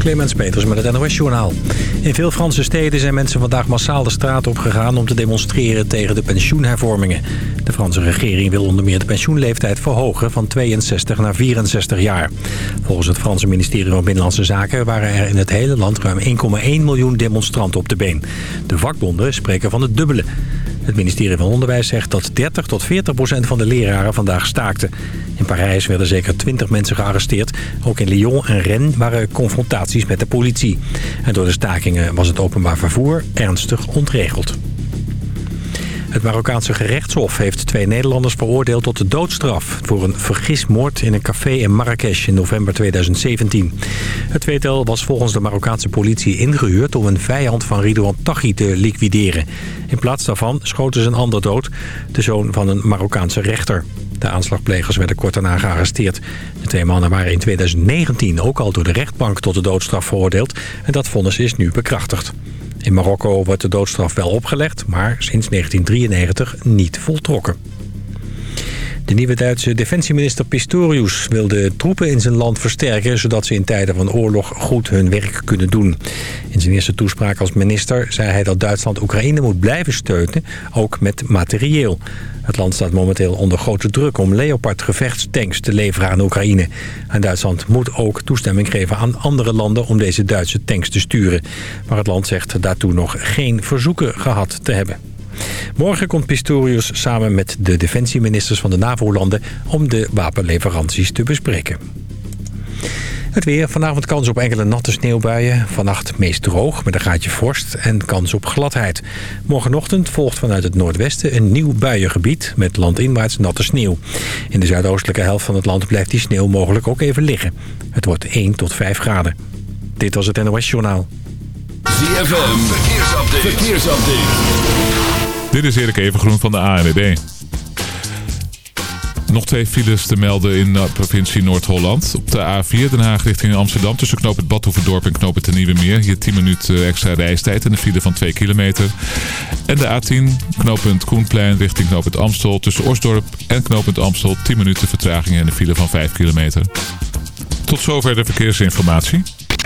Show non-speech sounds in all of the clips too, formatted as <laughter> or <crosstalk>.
Clemens Peters met het NOS Journaal. In veel Franse steden zijn mensen vandaag massaal de straat op gegaan... om te demonstreren tegen de pensioenhervormingen. De Franse regering wil onder meer de pensioenleeftijd verhogen... van 62 naar 64 jaar. Volgens het Franse ministerie van Binnenlandse Zaken... waren er in het hele land ruim 1,1 miljoen demonstranten op de been. De vakbonden spreken van het dubbele. Het ministerie van Onderwijs zegt dat 30 tot 40 procent van de leraren vandaag staakten. In Parijs werden zeker 20 mensen gearresteerd. Ook in Lyon en Rennes waren confrontaties met de politie. En door de stakingen was het openbaar vervoer ernstig ontregeld. Het Marokkaanse gerechtshof heeft twee Nederlanders veroordeeld tot de doodstraf... voor een vergismoord in een café in Marrakesh in november 2017. Het tweetal was volgens de Marokkaanse politie ingehuurd... om een vijand van Ridouan Taghi te liquideren. In plaats daarvan schoten ze een ander dood, de zoon van een Marokkaanse rechter. De aanslagplegers werden kort daarna gearresteerd. De twee mannen waren in 2019 ook al door de rechtbank tot de doodstraf veroordeeld... en dat vonnis is nu bekrachtigd. In Marokko wordt de doodstraf wel opgelegd, maar sinds 1993 niet voltrokken. De nieuwe Duitse defensieminister Pistorius wil de troepen in zijn land versterken... zodat ze in tijden van oorlog goed hun werk kunnen doen. In zijn eerste toespraak als minister zei hij dat Duitsland Oekraïne moet blijven steunen, ook met materieel. Het land staat momenteel onder grote druk om Leopard gevechtstanks te leveren aan Oekraïne. En Duitsland moet ook toestemming geven aan andere landen om deze Duitse tanks te sturen. Maar het land zegt daartoe nog geen verzoeken gehad te hebben. Morgen komt Pistorius samen met de defensieministers van de NAVO-landen... om de wapenleveranties te bespreken. Het weer. Vanavond kans op enkele natte sneeuwbuien. Vannacht meest droog met een gaatje vorst en kans op gladheid. Morgenochtend volgt vanuit het noordwesten een nieuw buiengebied... met landinwaarts natte sneeuw. In de zuidoostelijke helft van het land blijft die sneeuw mogelijk ook even liggen. Het wordt 1 tot 5 graden. Dit was het NOS Journaal. ZFM. Verkeersupdate. Verkeersupdate. Dit is Erik Evengroen van de ANWB. Nog twee files te melden in de provincie Noord-Holland. Op de A4 Den Haag richting Amsterdam tussen knoop het Badhoevedorp en knoop het de Nieuwe Meer. Hier 10 minuten extra reistijd en een file van 2 kilometer. En de A10 knooppunt Koenplein richting knooppunt Amstel tussen Osdorp en knooppunt Amstel 10 minuten vertraging en een file van 5 kilometer. Tot zover de verkeersinformatie.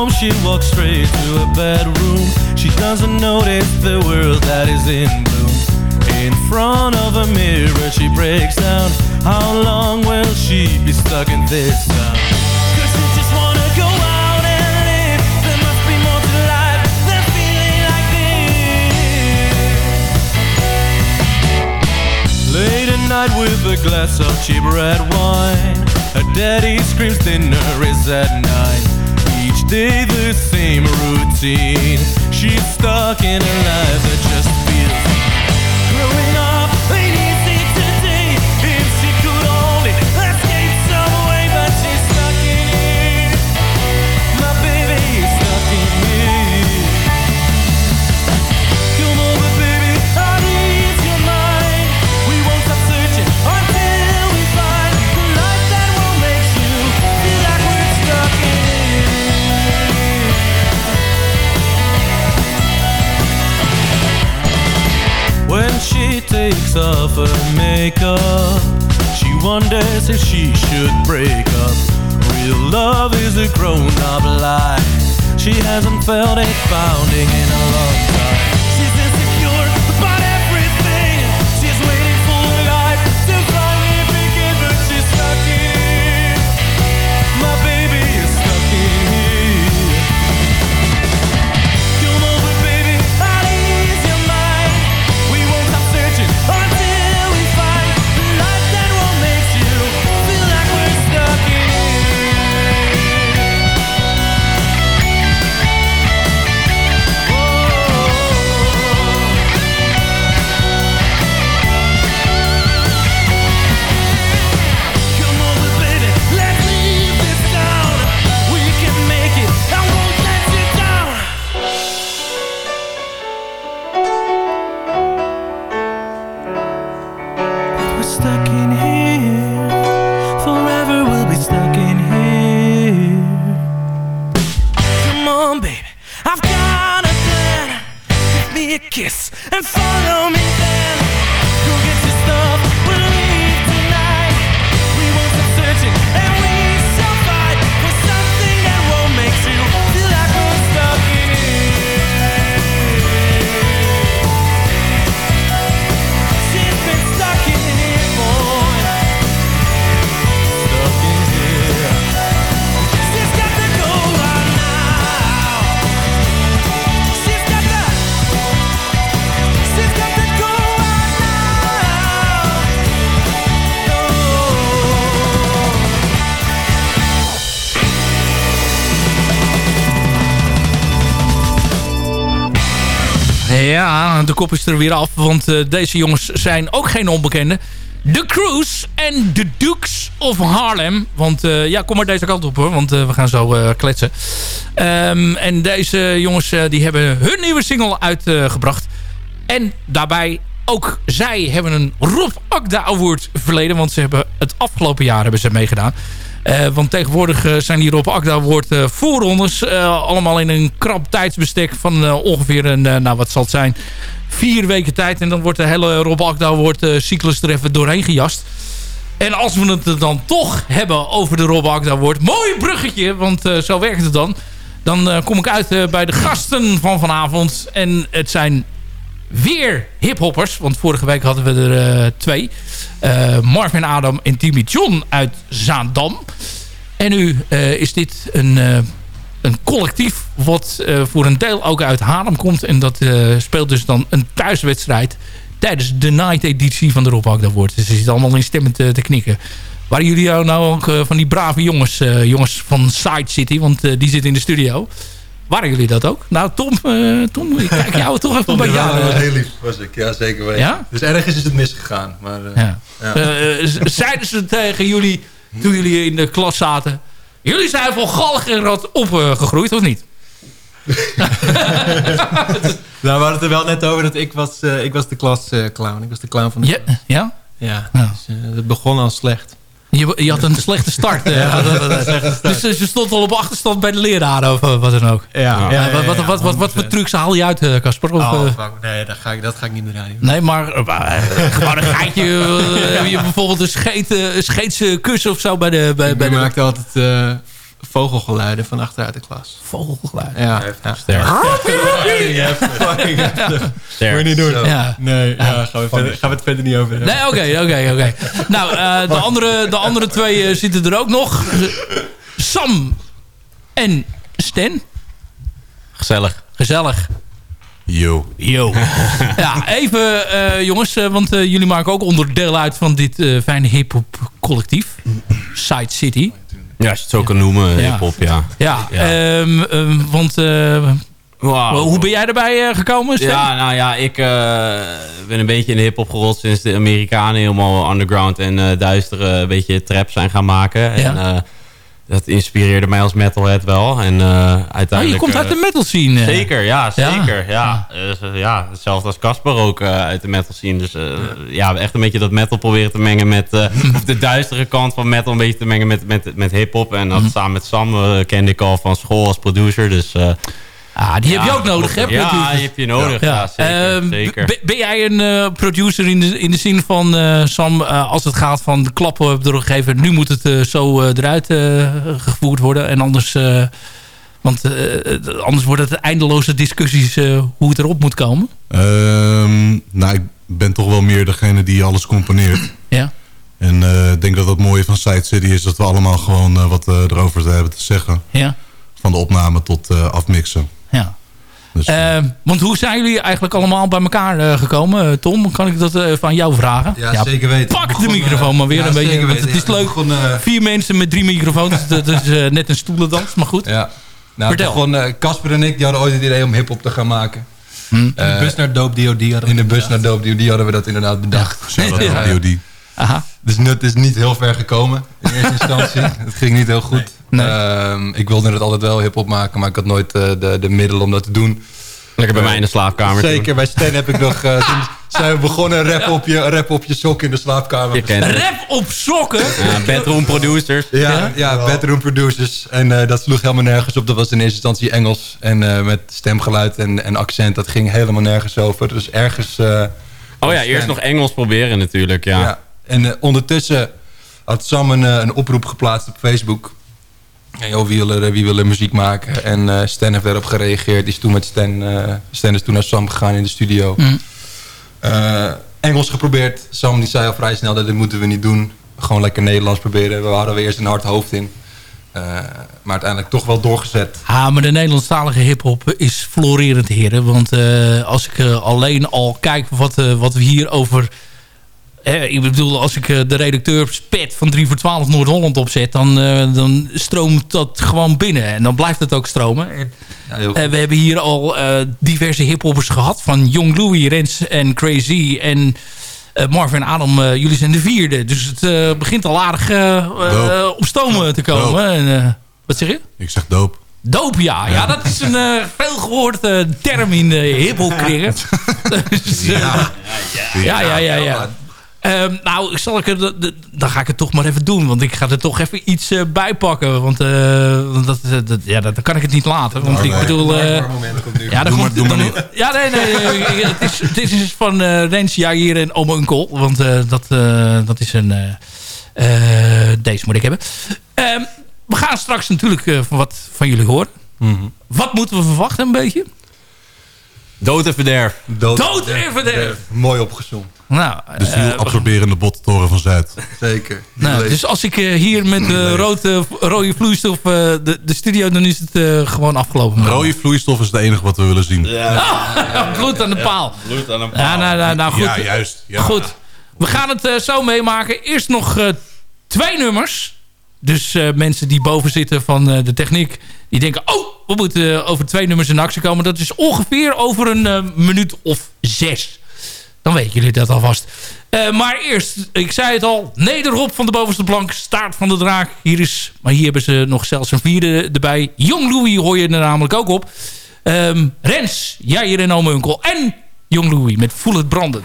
Home, she walks straight to her bedroom. She doesn't notice the world that is in bloom. In front of a mirror, she breaks down. How long will she be stuck in this town? Cause she just wanna go out and live. There must be more to life than feeling like this. Late at night with a glass of cheap red wine. Her daddy screams dinner is at nine. Day the same routine. She's stuck in a life that just feels Growing up Ja, de kop is er weer af, want eh, deze jongens zijn ook geen onbekende. The Cruise en The Dukes of Harlem. Want eh, ja, kom maar deze kant op hoor, want eh, we gaan zo kletsen. Ehm, en deze jongens die hebben hun nieuwe single uitgebracht. en daarbij ook zij hebben een Rob Akda Award verleden. Want ze hebben het afgelopen jaar hebben ze meegedaan. Eh, want tegenwoordig eh, zijn die Rob Akda Award eh, voorrondes. allemaal in een krap tijdsbestek van ongeveer een, nou wat zal het zijn, vier weken tijd. En dan wordt de hele Rob Akda eh, cyclus er even doorheen gejast. En als we het dan toch hebben over de Rob Akda Award. Mooi bruggetje, want zo werkt het dan. Dan kom ik uit bij de gasten van vanavond. En het zijn weer hiphoppers. Want vorige week hadden we er eh, twee. Eh, Marvin Adam en Timmy John uit Zaandam. En nu eh, is dit een, een collectief wat voor een deel ook uit Haarlem komt. En dat speelt dus dan een thuiswedstrijd tijdens de night editie van de Rob wordt. Dus ze zitten allemaal in stemmen te, knikken. Waren jullie nou, ook van die brave jongens, jongens van Side City? Want die zitten in de studio. Waren jullie dat ook? Nou, Tom, eh, Tom ik kijk <laughs> jou toch even een beetje Ja, dat was heel lief, was ik. Ja, zeker weten. Ja? Dus ergens is het misgegaan. Maar, eh, Ja. Ja. Eh, <laughs> zeiden ze tegen jullie toen jullie in de klas zaten... Jullie zijn van galg en rat opgegroeid, of niet? <laughs> Nou, we hadden het er wel net over dat ik was, eh, ik was de klasclown. ik was de clown van de Ja? klas. ja? Ja, Ja. dus, het begon al slecht. Je, je had een slechte start. eh, <laughs> dus eh, je stond al op achterstand bij de leraren of wat dan ook. Ja, Ja, wat, wat, wat, wat, wat voor trucs haal je uit, eh, Casper? Oh, eh. Nee, dat ga ik, dat ga ik niet draaien. nee, maar eh, maar, <laughs> gewoon een geitje. je bijvoorbeeld een, scheet, scheetse kus of zo bij de, bij, bij de maakte altijd vogelgeluiden van achteruit de klas. vogelgeluid. Ja, ja. Sterk. Heftig. Moet Sterk. je niet doen. Ja. Nee, ja, gaan, we verder, gaan we het verder niet over hebben. Nee, oké, oké, oké. Nou, eh, de, andere, de andere twee eh, zitten er ook nog. Sam en Stan. Gezellig. Gezellig. Yo. Yo. <laughs> ja, even eh, jongens, want eh, jullie maken ook onderdeel uit van dit eh, fijne hip-hop collectief. Side City. Ja, als je het zo kan noemen, hip-hop, ja. Ja, ehm, ehm, want eh, Wauw. hoe ben jij erbij eh, gekomen? Stan? Ja, nou ja, ik eh, ben een beetje in de hip-hop gerold sinds de Amerikanen helemaal underground en eh duistere een beetje trap zijn gaan maken. En Ja. Eh, dat inspireerde mij als metalhead wel. En eh, uiteindelijk... Oh, je komt uit eh, de metal scene. eh. Zeker, ja, zeker. Ja, ja. ja hetzelfde als Casper ook eh, uit de metal scene. Dus eh, ja, echt een beetje dat metal proberen te mengen met... eh, of de duistere kant van metal een beetje te mengen met, met, met hip-hop. En Mhm. dat samen met Sam eh, kende ik al van school als producer. Dus eh, Ah, die heb je ook nodig, hè? Ja, producers? die heb je nodig. Ja, zeker. Ehm, zeker. ben- jij een eh, producer in de, in de zin van, eh, Sam, eh, als het gaat van de klappen doorgeven, nu moet het zo eh, eruit eh, gevoerd worden en anders, eh, want anders worden het eindeloze discussies eh, hoe het erop moet komen. Ehm, nou, ik ben toch wel meer degene die alles componeert. <clears throat> Ja, En eh, ik denk dat het mooie van Side City is dat we allemaal gewoon wat eh, erover te hebben te zeggen. ja, Van de opname tot eh, afmixen. Dus, eh, Ehm, want hoe zijn jullie eigenlijk allemaal bij elkaar eh, gekomen? Eh, Tom, kan ik dat eh, van jou vragen? Ja, zeker weten. Pak de microfoon maar weer ja, een beetje. want het is Ja, leuk. begon, eh, Vier mensen met drie microfoons. <laughs> dat is eh, net een stoelendans, maar goed. Ja. Nou, Vertel. Casper en ik die hadden ooit het idee om hip-hop te gaan maken. Hm. Eh, bus naar Dope DOD hadden in de bus naar die hadden we dat inderdaad bedacht. Ja. naar DOD. Aha. Dus het is niet heel ver gekomen in eerste instantie. <laughs> Het ging niet heel goed. Nee. Ehm, ik wilde het altijd wel hip-hop maken, maar ik had nooit eh, de, de middelen om dat te doen. Lekker bij mij in de slaapkamer. toen. Zeker, bij Stan heb ik nog... eh, <laughs> toen, zijn we begonnen rap op je, rap op je sok in de slaapkamer. Je kent het. Rap op sokken. Ja, bedroom producers. Ja, ja, bedroom producers. En eh, dat sloeg helemaal nergens op. Dat was in eerste instantie Engels. En eh, met stemgeluid en, en accent. Dat ging helemaal nergens over. Dus ergens... eh, Oh ja, eerst nog Engels proberen natuurlijk, ja. ja. En eh, ondertussen had Sam een, eh, een oproep geplaatst op Facebook. Wie wil er, wie wil muziek maken? En eh Stan heeft daarop gereageerd. Die is toen met Stan... eh, Stan is toen naar Sam gegaan in de studio. Eh, Engels geprobeerd. Sam die zei al vrij snel dat dit moeten we niet doen. Gewoon lekker Nederlands proberen. We hadden we eerst een hard hoofd in. Eh, maar uiteindelijk toch wel doorgezet. Ah, maar de Nederlandstalige hiphop is florerend, heren. Want eh, als ik eh, alleen al kijk wat, eh, wat we hier over... ik bedoel, als ik eh, de redacteur Spet van 3 voor 12 Noord-Holland opzet... Dan, eh, dan stroomt dat gewoon binnen. En dan blijft het ook stromen. En, Ja, eh, we hebben hier al diverse hiphoppers gehad. Van Young Louis, Rens en Crazy en... Marvin en Adam, jullie zijn de vierde. Dus het begint al aardig op stomen te komen. En, wat zeg je? Ik zeg doop. Doop, ja. Ja, dat is een eh veelgehoord eh, term in de hiphopkringen. <laughs> dus, eh, ja, ja, ja, ja. Ehm, nou, zal ik er, dan ga ik het toch maar even doen. Want ik ga er toch even iets eh, bij pakken. Want eh, dat, dat, dat- ja, dat, dan kan ik het niet laten. Want ik nee. bedoel... eh, moment komt nu. ja, dan Doe komt, maar- doe maar dan- Ja, nee, nee. het, is, het is dus van eh Rens, Jair en Ome Unkel. Want eh, dat, eh, dat is een... eh, eh, deze moet ik hebben. Ehm, we gaan straks natuurlijk eh, van wat van jullie horen. Mhm. Wat moeten we verwachten een beetje? Dood en verderf. Dood, Dood en verderf. Mooi opgezond. Nou, De eh, ziel-absorberende bottoren van Zuid. Zeker. nou, dus als ik eh, hier met de rode, rode vloeistof eh, de, de studio... dan is het eh, gewoon afgelopen. Rode vloeistof is het enige wat we willen zien. Ja, Ja, <laughs> bloed aan de paal. Bloed aan een Ja, nou, nou, nou goed. juist. Ja. Goed. We gaan het eh, zo meemaken. Eerst nog eh, twee nummers. Dus eh, mensen die boven zitten van eh, de techniek... die denken... oh, we moeten eh, over twee nummers in actie komen. Dat is ongeveer over een eh, minuut of zes. Dan weten jullie dat alvast. Eh, maar eerst, ik zei het al... Nederhop van de bovenste plank, staart van de draak. Hier is, maar hier hebben ze nog zelfs een vierde erbij. Jong Louis hoor je er namelijk ook op. Ehm, Rens, jij hier en Ome Unkel. En Jong Louis met Voel het branden.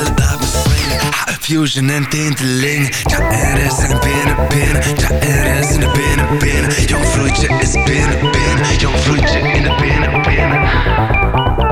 Me swingen Ha, confusion en tinteling. Ja, er is een binnen, binnen. Ja, er is een binnen, binnen. Jong vloedje is binnen, binnen. Jong vloedje in de binnen, binnen.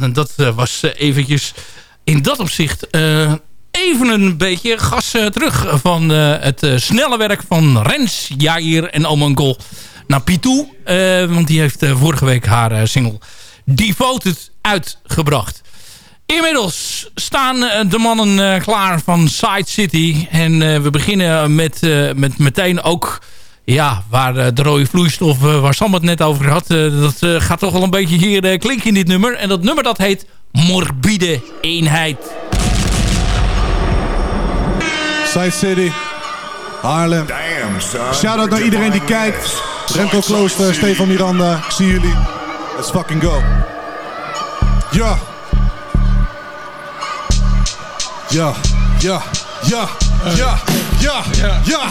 Ja, dat eh, was eh, eventjes in dat opzicht eh, even een beetje gas terug van het snelle werk van Rens, Jair en Omangol naar Pitou. Want die heeft vorige week haar single Devoted uitgebracht. Inmiddels staan de mannen klaar van Side City. En we beginnen met, met meteen ook... Ja, waar eh, de rode vloeistof, eh, waar Sam het net over had... eh, dat gaat toch wel een beetje hier klinken in dit nummer. En dat nummer dat heet Morbide Eenheid. Side City, Haarlem. Shout-out naar iedereen die kijkt. Remco Klooster, Stefan Miranda, ik zie jullie. Let's fucking go. Ja. Ja, ja, ja, ja, ja, ja, ja.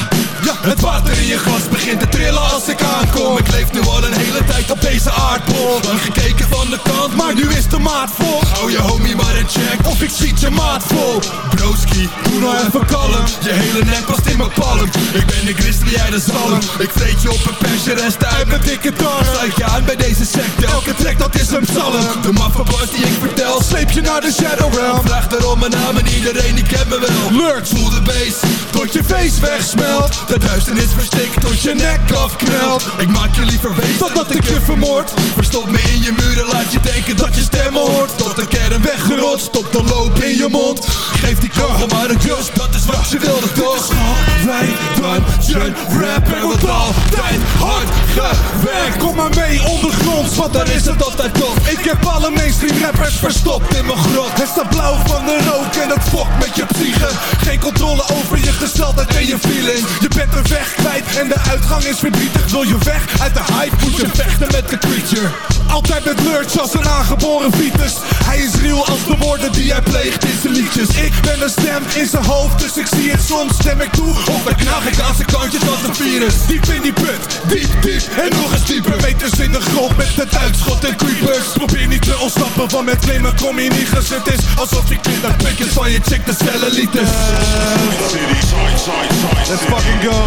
Het water in je glas begint te trillen als ik aankom. Ik leef nu al een hele tijd op deze aardbol. Lang gekeken van de kant, maar nu is de maat vol. Hou je homie maar in check, of ik schiet je maat vol. Broski, doe nou even kalm. Je hele nek past in mijn palm. Ik ben de grizzly, jij de zalm. Ik vreet je op een persje rest uit mijn dikke darm. Sluit je aan bij deze secte, elke track dat is een psalm. De maffe boys die ik vertel, sleep je naar de shadow realm. Vraag daarom mijn naam en iedereen die kent me wel. Lurk, voel de bass, tot je face wegsmelt. De duisternis verstikt tot je nek afknelt. Ik maak je liever weten dat ik je vermoord. Verstop me in je muren, laat je denken dat je stemmen hoort. Tot de kern weggerot, stop de loop in je mond. Geef die kogel maar een kus, dat is wat je wilde toch. Wij dan je rapper wordt altijd hard gewerkt. Kom maar mee ondergronds, want daar is het altijd tof. Ik heb alle mainstream rappers verstopt in mijn grot. Het staat blauw van de rook en dat fokt met je psyche. Geen controle over je gesteldheid en je feeling. Je bent een weg kwijt en de uitgang is verdrietig. Wil je weg uit de hype, moet je vechten met de creature Altijd met lurch als een aangeboren fetus. Hij is real als de woorden die hij pleegt in zijn liedjes. Ik ben een stem in zijn hoofd, dus ik zie het soms. Stem ik toe of dan knag ik aan zijn kantjes als een virus. Diep in die put, diep, diep en nog eens dieper. Meters in de grond met het uitschot en creepers. Probeer niet te ontsnappen, want met klimmen kom je niet. Gezet is Alsof je kinderpikjes van je chick de cellen liters Let's fucking go.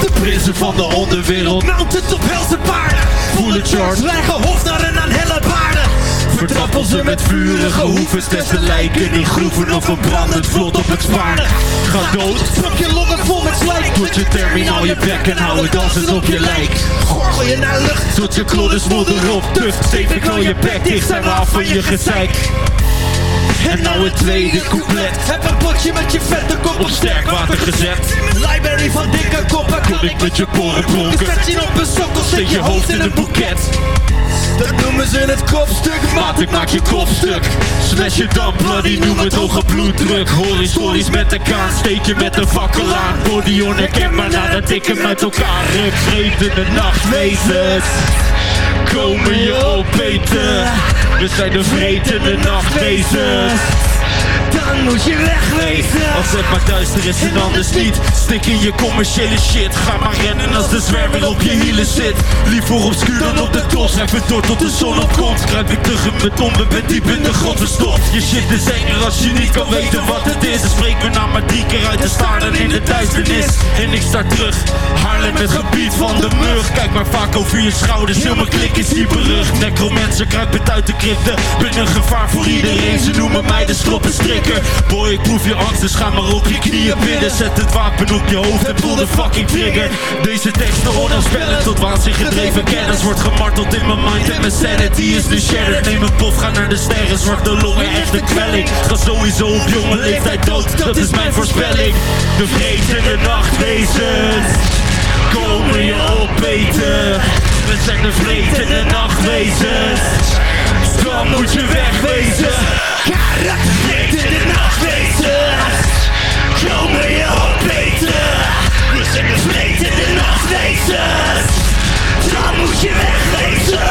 De prinsen van de onderwereld. Mounted op helse paarden. Voelen charge Leggen hof naar een aan helle paarden. Vertrappel ze met vurige hoeven Testen lijken in groeven of een brandend vlot op het zwaarden Ga dood. Stop je longen vol met slijk. Put je terminaal je bek en hou het dansend op je lijk Gorgel je naar lucht. Tot je klodder smodder op Tuft stevig al je bek dicht Zijn we af van je gezeik en nou het tweede couplet. Heb een potje met je vette kop op sterk water gezet. Library van dikke koppen Kon ik met je poren pronken? Je op een sokkel Steek je hoofd in een boeket. dat noemen ze het kopstuk. Maat, ik maak je kopstuk. Smash je dan bloody, noem het hoge bloeddruk. Horizonties met de kaan, steek je met een fakkel aan. Body onherkenbaar nadat ik hem uit elkaar ruk. Vretende nachtwezens Komen je opeten? We zijn de vretende nachtwezens Podcast. Dan moet je wegwezen Als het maar duister is en anders niet. Stik in je commerciële shit. Ga maar rennen als de zwerver op je hielen zit. Liever obscuur dan op de tos Even door tot de zon opkomt. Kruip ik terug in mijn tombe, ben diep in de grond verstopt. Je shit is enger als je niet kan weten wat het is. En spreek me nou maar drie keer uit de staarden in de duisternis. En ik start terug. Haarlem het gebied van de mug. Kijk maar vaak over je schouders. Heel mijn klik is dieperig Necromancer kruipend uit de crypte. Ben een gevaar voor iedereen. Ze noemen mij de stroppenstrikker Boy, ik proef je angst, dus ga maar op je knieën bidden Zet het wapen op je hoofd en pull de fucking trigger. Deze teksten onafspellend tot waanzin gedreven. Kennis Wordt gemarteld in mijn mind en mijn sanity is nu shattered Neem een pof, ga naar de sterren, zwarte longen, echte kwelling. Ga sowieso op jonge leeftijd dood, dat is mijn voorspelling. De vretende nachtwezens Komen je opeten. We zijn de vretende nachtwezens. Dan moet je wegwezen Karaktervreten de nachtwezens Komen je opeten We zijn de vretende nachtwezens Dan moet je wegwezen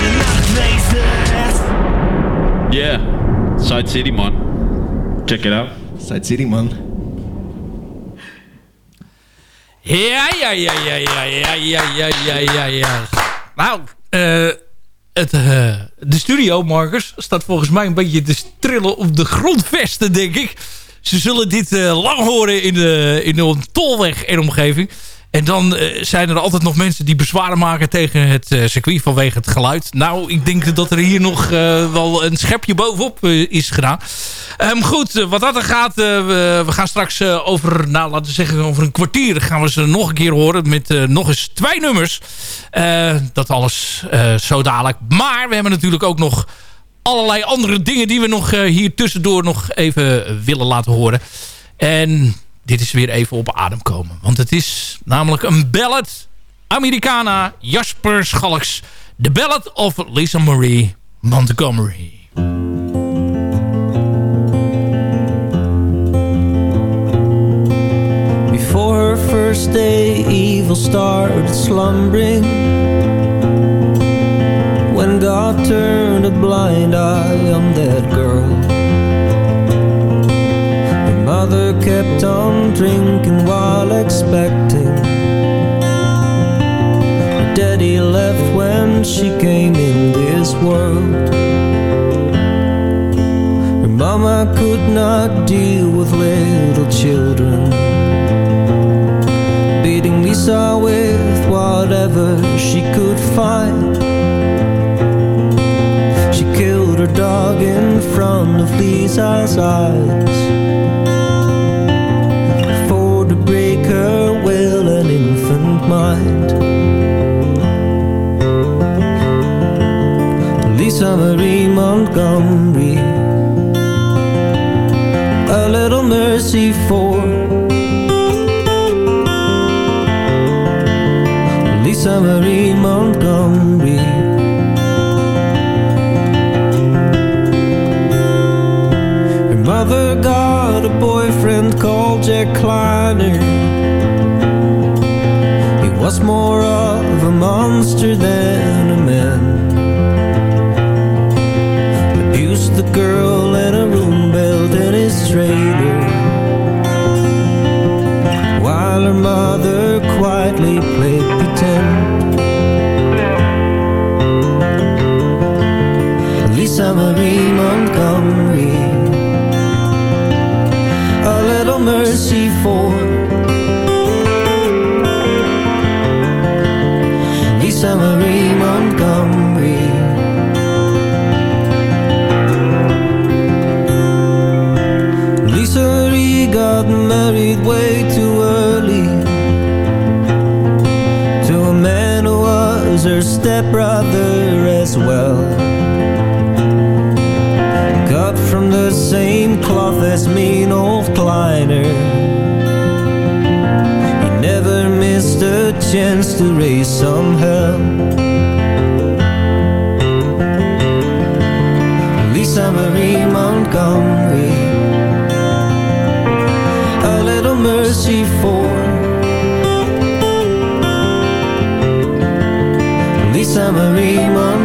De nachtwezens Yeah, Side City man. Check it out. Side City man. Ja, ja, ja, ja, ja, ja, ja, ja, ja, ja, ja. Nou, eh... eh, de studio, Marcus, staat volgens mij een beetje te trillen op de grondvesten, denk ik. Ze zullen dit eh, lang horen in de, in de tolweg en omgeving. En dan eh, zijn er altijd nog mensen die bezwaren maken tegen het eh, circuit vanwege het geluid. Nou, ik denk dat er hier nog eh, wel een schepje bovenop is gedaan. Ehm, goed, wat dat er gaat, we, gaan straks over, nou laten we zeggen, over een kwartier gaan we ze nog een keer horen met nog eens twee nummers. Dat alles zo dadelijk. Maar we hebben natuurlijk ook nog allerlei andere dingen die we nog hier tussendoor nog even willen laten horen. En dit is weer even op adem komen. Want het is namelijk een ballad. Americana, Jasper Schalks. The Ballad of Lisa Marie Montgomery. Before her first day, evil started slumbering. When God turned a blind eye on that girl. Her mother kept on drinking while expecting. Her daddy left when she came in this world. Her mama could not deal with little children beating Lisa with whatever she could find. She killed her dog in front of Lisa's eyes. Lisa Montgomery. A little mercy for Lisa Marie Montgomery. Her mother got a boyfriend called Jack Kleiner. He was more of a monster than girl in a room built in his trailer. While her mother quietly played pretend. Lisa Marie Montgomery. A little mercy for was her stepbrother as well. Cut from the same cloth as mean old Kleiner. He never missed a chance to raise some hell. Lisa Marie Montgomery. Lisa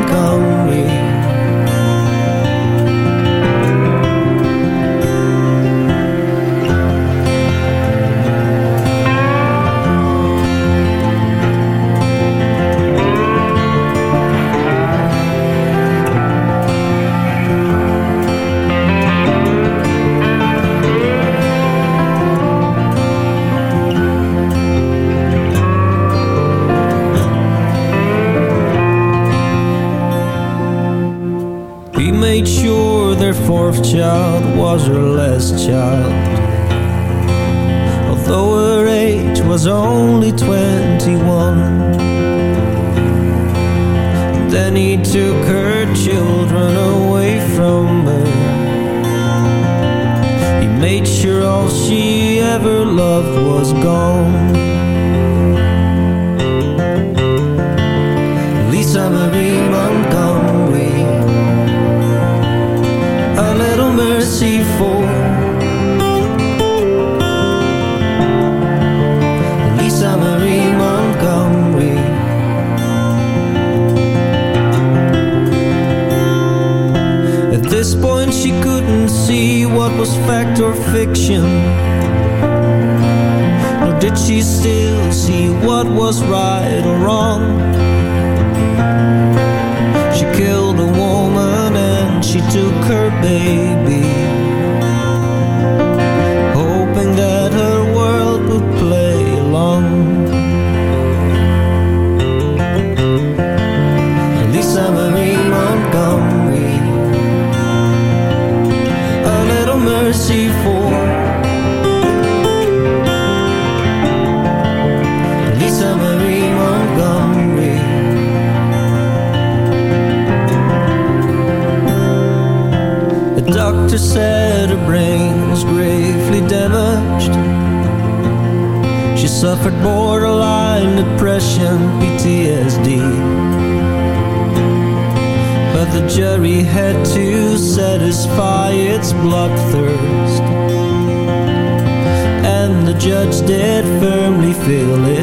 satisfy its bloodthirst. And the judge did firmly feel its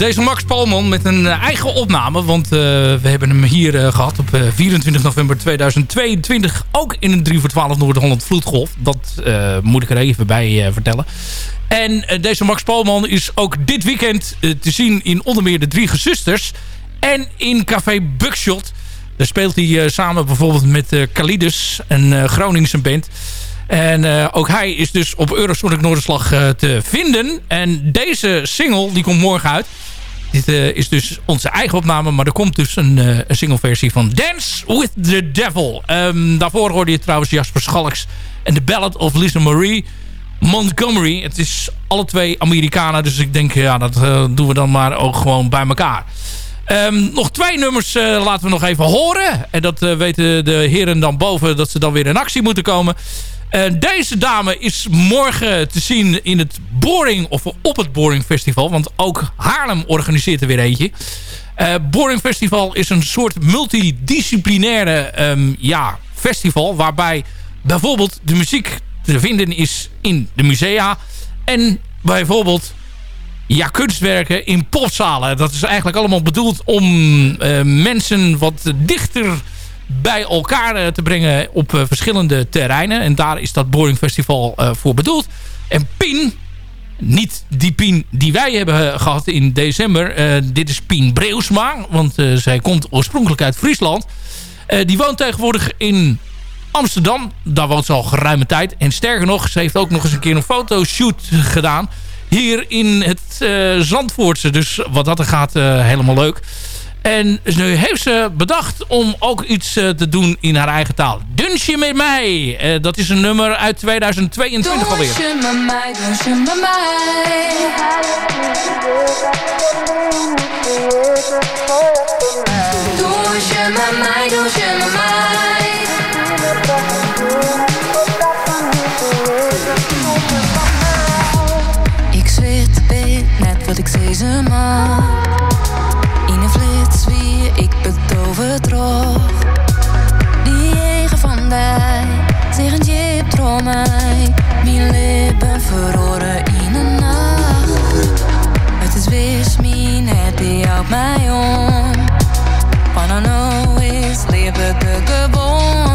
deze Max Palman met een eh, eigen opname. Want eh, we hebben hem hier eh, gehad op eh, 24 november 2022. Ook in een 3 voor 12 Noord-Holland vloedgolf. Dat moet ik er even bij vertellen. En deze Max Palman is ook dit weekend te zien in onder meer de Drie Gezusters. En in Café Buckshot. Daar speelt hij samen bijvoorbeeld met uh, Kalidus, een Groningse band. En eh, ook hij is dus op Eurosonic Noorderslag te vinden. En deze single die komt morgen uit. Dit eh, is dus onze eigen opname, maar er komt dus een, eh, een singleversie van Dance with the Devil. Ehm, daarvoor hoorde je trouwens Jasper Schalks en The Ballad of Lisa Marie Montgomery. Het is alle twee Amerikanen, dus ik denk ja, dat eh, doen we dan maar ook gewoon bij elkaar. Ehm, nog twee nummers laten we nog even horen. En dat weten de heren dan boven dat ze dan weer in actie moeten komen. Deze dame is morgen te zien in het Boring, of op het Boring Festival. Want ook Haarlem organiseert er weer eentje. Eh Boring Festival is een soort multidisciplinaire ehm, ja, festival. Waarbij bijvoorbeeld de muziek te vinden is in de musea. En bijvoorbeeld ja, kunstwerken in popzalen. Dat is eigenlijk allemaal bedoeld om eh, mensen wat dichter bij elkaar eh, te brengen op eh, verschillende terreinen. En daar is dat Boring Festival eh, voor bedoeld. En Pien, niet die Pien die wij hebben eh, gehad in december. dit is Pien Breusma, want eh, zij komt oorspronkelijk uit Friesland. Die woont tegenwoordig in Amsterdam. Daar woont ze al geruime tijd. En sterker nog, ze heeft ook nog eens een keer een fotoshoot gedaan. Hier in het Zandvoortse. Dus wat dat er gaat, helemaal leuk. En nu heeft ze bedacht om ook iets eh, te doen in haar eigen taal. Dunsje met mij. Eh, dat is een nummer uit 2022 alweer. Doe je met mij, doe je met mij. Doe je met mij, doe je met mij. Ik zweet, weet net wat ik ze mag. Die eigen van mij, een jeep door mij. Mijn lippen verroren in een nacht. Het is wees mijn happy op mij om. Wanna know is leven de gewoon.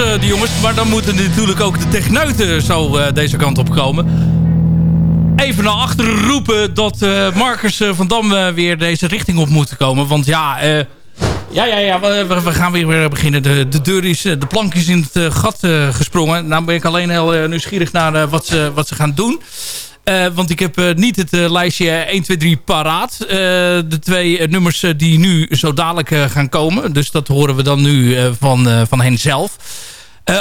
Eh, die jongens. Maar dan moeten natuurlijk ook de techneuten zo eh, deze kant op komen. Even naar achteren roepen dat eh, Marcus van Dam weer deze richting op moet komen. Want ja, ja, ja, ja we, gaan weer beginnen. De, de deur is, de plank is in het gat gesprongen. Nou ben ik alleen heel nieuwsgierig naar wat, ze, wat ze gaan doen. Eh, want ik heb eh, niet het eh, lijstje 1, 2, 3 paraat. De twee nummers die nu zo dadelijk gaan komen. Dus dat horen we dan nu van, van hen zelf.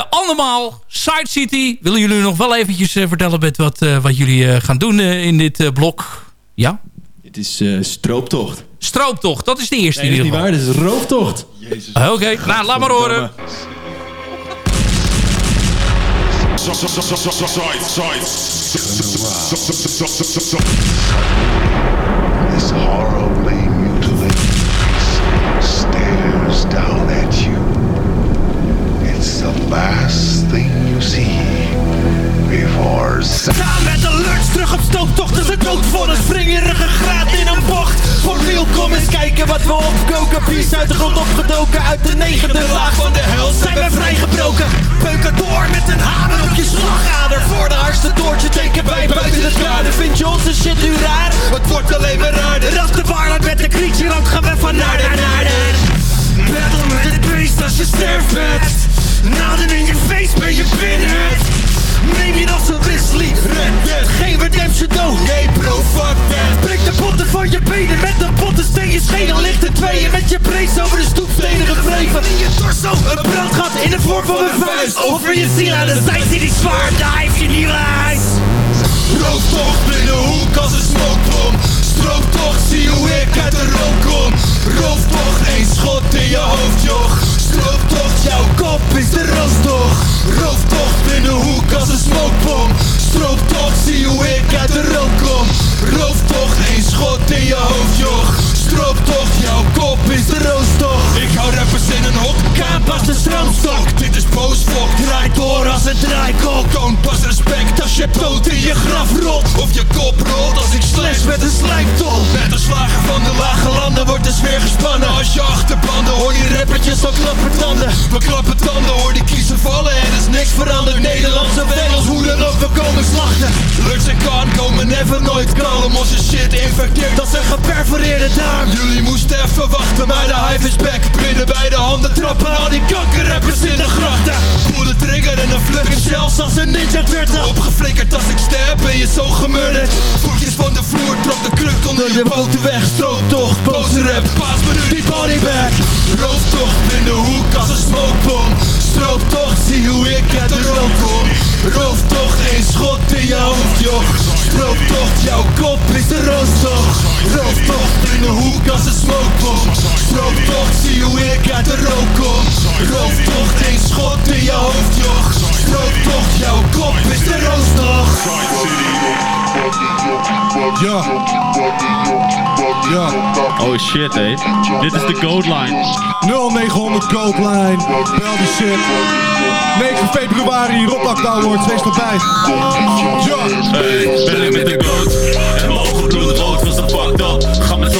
Allemaal Side City. Willen jullie nog wel eventjes vertellen met wat, wat jullie gaan doen in dit blok? Ja? Het is strooptocht. Strooptocht, dat is de eerste Nee, dat is niet waar. Dat is rooftocht. Ah, Oké, nou laat maar horen. This horribly mutilated stares down at you. It's the last thing you see before Staan met de lurch terug op stooptocht Dus het dood voor een springerige graad in een real, kom eens kijken wat we opkoken. Bies uit de grond opgedoken Uit de negende laag van de hel zijn we vrijgebroken. Peuken door met een hamer op je slagader. Voor de hardste toortje teken wij buiten het kader Vind je onze shit nu raar? Het wordt alleen maar raarder. Als de waarheid met de land gaan we van naarder naarder Battle met het beest als je sterft. Naden in je face ben je binnen Neem je als een Wesley, red Geen redemption, no, nee bro, fuck that. Breek de botten van je benen met een botte steen. Je schedel ligt in tweeën met je brace over de stoepstenen gewreven In je torso, een brandgat in de vorm van een vuist. Over je ziel aan de zijde die zwaar, daar heeft je niet lijst Rooftocht binnen de hoek als een smokebom Strooptocht, zie hoe ik uit de rook kom. Rooftocht, één schot in je hoofd, joch. Strooptocht, jouw kop is de roostocht Rooftocht in de hoek als een smokebom Strooptocht, zie hoe ik uit de rook kom. Rooftocht, één schot in je hoofd, joch. Strooptocht, jouw kop is de roostocht Ik hou rappers in een hok, kaap als de stroomstok. Dit is boosvok, draai door als een draaikok Toon pas respect je dood in je graf rolt Of je kop rolt als ik slash met een slijptol. Met de slagen van de lage landen wordt de sfeer gespannen. Als je achterbanden hoor je rappertjes al klappen tanden. We klappen tanden hoor die kiezen vallen. En is niks veranderd. Nederlands of Engels, hoe dan ook, we komen slachten. Lurks en kan komen never nooit kalm. Onze shit infecteert als een geperforeerde darm Jullie moesten even wachten, maar de hive is back. Binnen bij de handen trappen al die kankerrappers in de grachten. Voel trigger en dan vlug zelfs als een ninja turtle Opgeflikkerd als ik sterf ben je zo gemurderd. Voetjes van de vloer, trok de kruk onder je boten weg. Strooptocht, boze rap, paas me nu die body back Rooftocht in de hoek als een smokebom Strooptocht, zie hoe ik uit de rook kom Rooftocht, één schot in je hoofd joh Strooptocht, jouw kop is de roostocht Rooftocht in de hoek als een smokebom Strooptocht, zie hoe ik uit de rook kom Rooftocht, één schot in je hoofd joh Strooptocht, jouw kop is de roostocht Ja. Ja. Oh shit, hé. Dit is de Goat Line. 0900 Goldline. Bel die shit. 9 februari, Rob Awards. Wees erbij. Ja. Ben ik met de En was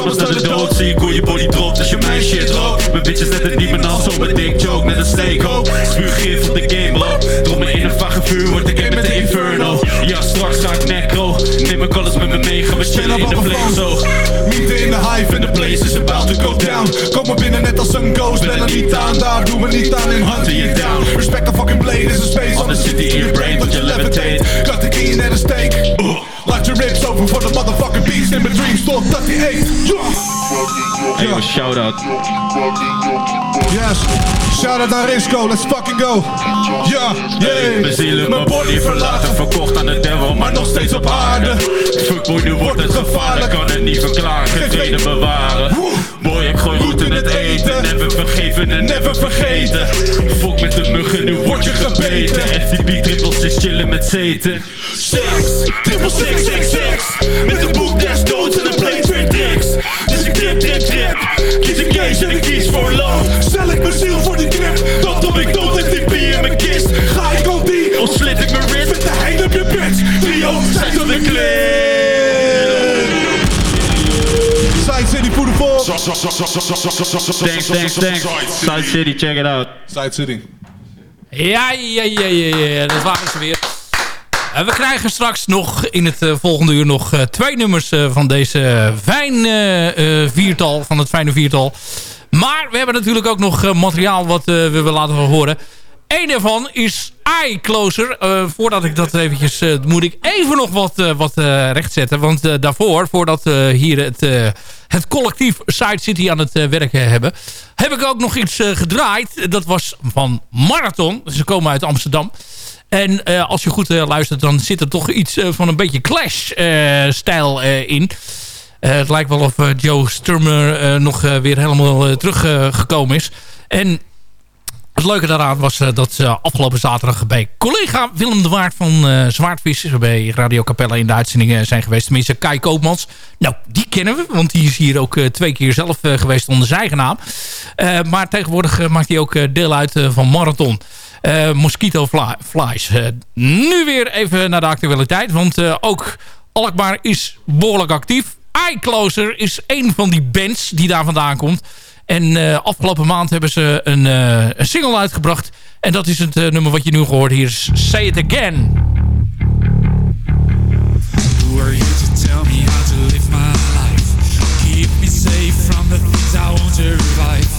Sommers naar de dood, zie ik hoe je body dropt Als je mijn shit rookt Mijn bitches zetten niet meer na zo met dik joke Net een steak hoop, spuur gif op de game loop Drom me in een vage vuur, word ik met de inferno Ja, straks ga ik necro Neem mijn alles met me mee, gaan we chillen in de flame zo Mieten in de hive en de place is about to go down. Kom maar binnen net als een ghost, ben er niet aan. Daar doen we niet aan in hunting you down. Respect the fucking blade, is a space on the city in your brain, want je levitate. Cut the key net een steak. Laat je ribs over voor de motherfucking beast in between. Stop dat die eet. Hey, yo, shout out Yes. Shout out naar Risco, let's fucking go. Ja, yeah. Mijn ziel mijn body verlaten, verkocht aan de devil, maar nog steeds op aarde. Fuckboy, nu wordt het gevaarlijk, kan het niet verklaren, geen vrede bewaren. Boy, ik gooi roet in het eten, never vergeven en never vergeten. Fok met de muggen, nu word je gebeten. FTP triple six chillen met zeten. Six, triple six, six, six. Met een boek des doods en een play trip, trip, trip. Kies een case en ik kies voor low. Stel ik mijn ziel voor die trip, dan doe ik dood FTP in mijn kist. Ga ik op die, of slit ik mijn wrist. Met de hein op je bitch, trio, zijn tot de clip. Side City voor de vol. Thanks, thanks, thanks. Side City, check it out. Side City. Ja, ja, ja, ja, ja, dat waren ze weer. Uh, we krijgen straks nog in het uh, volgende uur nog uh, twee nummers van deze fijne viertal, van het fijne viertal. Maar we hebben natuurlijk ook nog materiaal wat we willen laten horen. Eén daarvan is Eye Closer. voordat ik dat eventjes... moet ik even nog wat, wat rechtzetten. Want daarvoor, voordat we hier het, het collectief Side City aan het werken hebben... heb ik ook nog iets gedraaid. Dat was van Marathon. Ze komen uit Amsterdam. En uh, als je goed uh, luistert, dan zit er toch iets uh, van een beetje Clash-stijl in. het lijkt wel of Joe Sturmer nog weer helemaal teruggekomen is. En het leuke daaraan was dat ze afgelopen zaterdag bij collega Willem de Waard van uh, Zwaardvis bij Radio Capella in de uitzending zijn geweest. Tenminste, Kai Koopmans. Nou, die kennen we, want die is hier ook twee keer zelf geweest onder zijn eigen naam. maar tegenwoordig maakt hij ook deel uit van Marathon. Uh, mosquito fly, Flies. Uh, nu weer even naar de actualiteit. Want uh, ook Alkmaar is behoorlijk actief. iCloser is een van die bands die daar vandaan komt. En afgelopen maand hebben ze een, een, single uitgebracht. En dat is het nummer wat je nu gehoord hier is Say It Again. Who are you to tell me how to live my life? Keep me safe from the things I want to revive.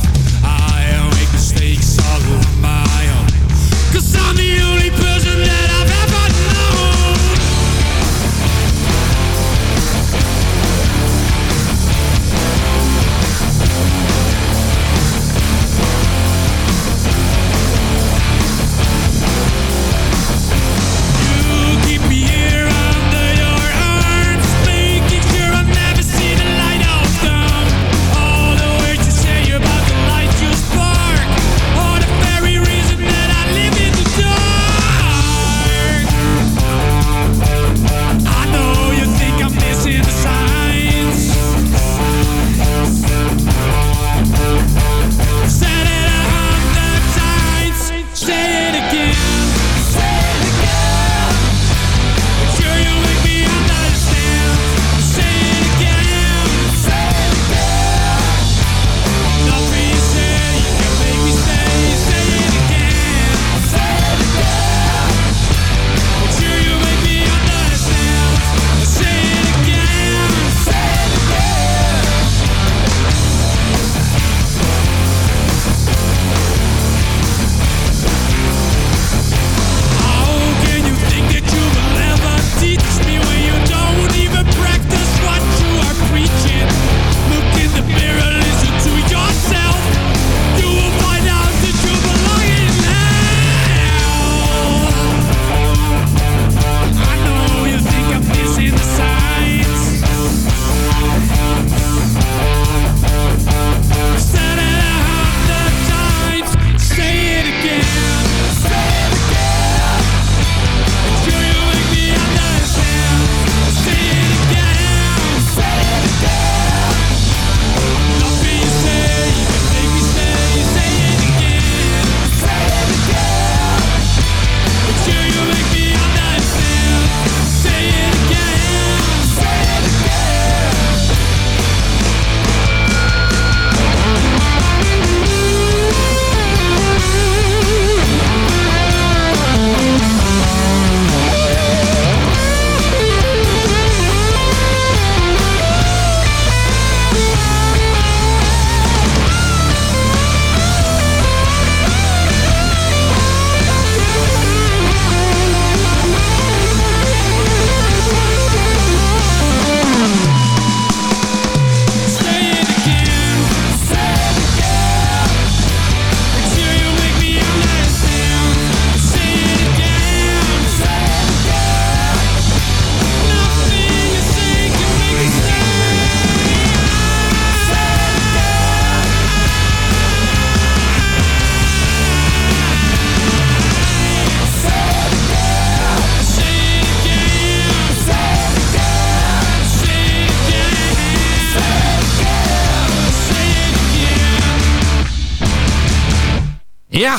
Ja,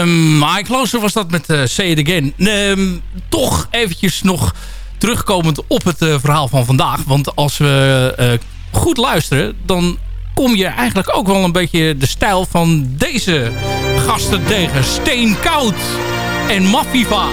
um, My Closer was dat met uh, Say It Again. Ehm, toch eventjes nog terugkomend op het eh, verhaal van vandaag. Want als we eh, goed luisteren, dan kom je eigenlijk ook wel een beetje de stijl van deze gasten tegen. Steenkoud en Maffiva.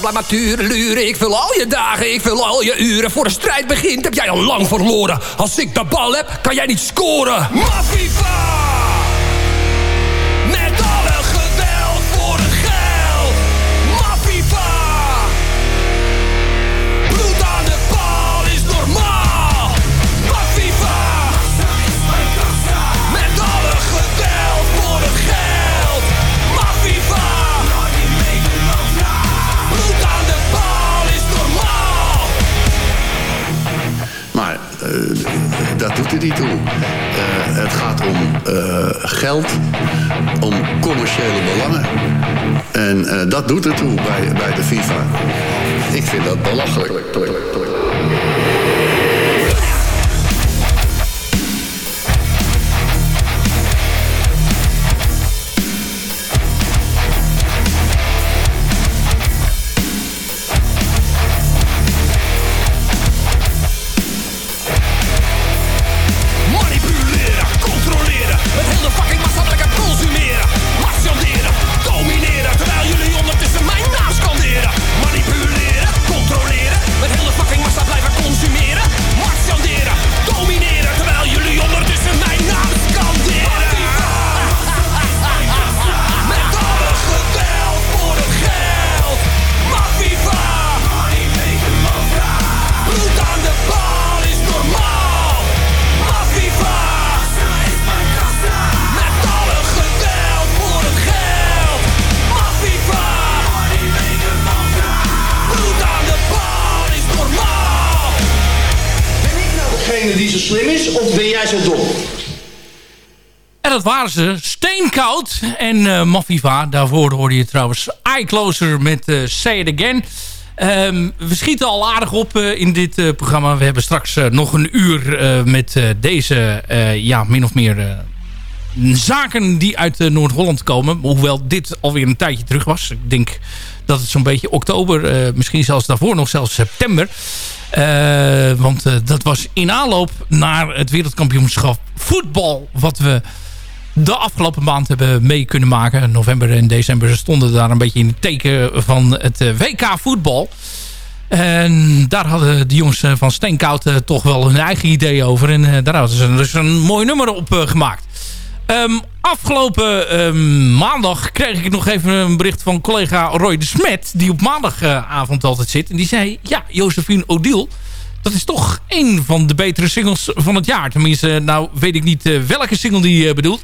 bij maturen luren. Ik vul al je dagen, ik vul al je uren. Voor de strijd begint heb jij al lang verloren. Als ik de bal heb, kan jij niet scoren. Maffiva! Eh, het gaat om eh, geld, om commerciële belangen. En eh, dat doet het toe bij, bij de FIFA. Ik vind dat belachelijk. Eh, steenkoud en uh, Daarvoor hoorde je trouwens Eye Closer met uh, Say It Again. Ehm, we schieten al aardig op in dit programma. We hebben straks nog een uur met deze, ja, min of meer zaken die uit Noord-Holland komen. Hoewel dit alweer een tijdje terug was. Ik denk dat het zo'n beetje oktober, misschien zelfs daarvoor nog zelfs september... Want dat was in aanloop naar het wereldkampioenschap voetbal... wat we de afgelopen maand hebben mee kunnen maken. November en december stonden daar een beetje in het teken van het eh, WK voetbal. En daar hadden de jongens eh, van Steenkoud eh, toch wel hun eigen idee over. En daar hadden ze dus een mooi nummer op gemaakt. Ehm, afgelopen ehm, maandag kreeg ik nog even een bericht van collega Roy de Smet... die op maandagavond altijd zit. En die zei, ja, Josephine Odile... dat is toch een van de betere singles van het jaar. Tenminste, nou weet ik niet eh, welke single die eh, bedoelt.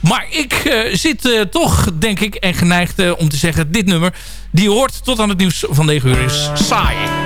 Maar ik eh, zit toch, denk ik, en geneigd om te zeggen... dit nummer, die hoort tot aan het nieuws van 9 uur is saai.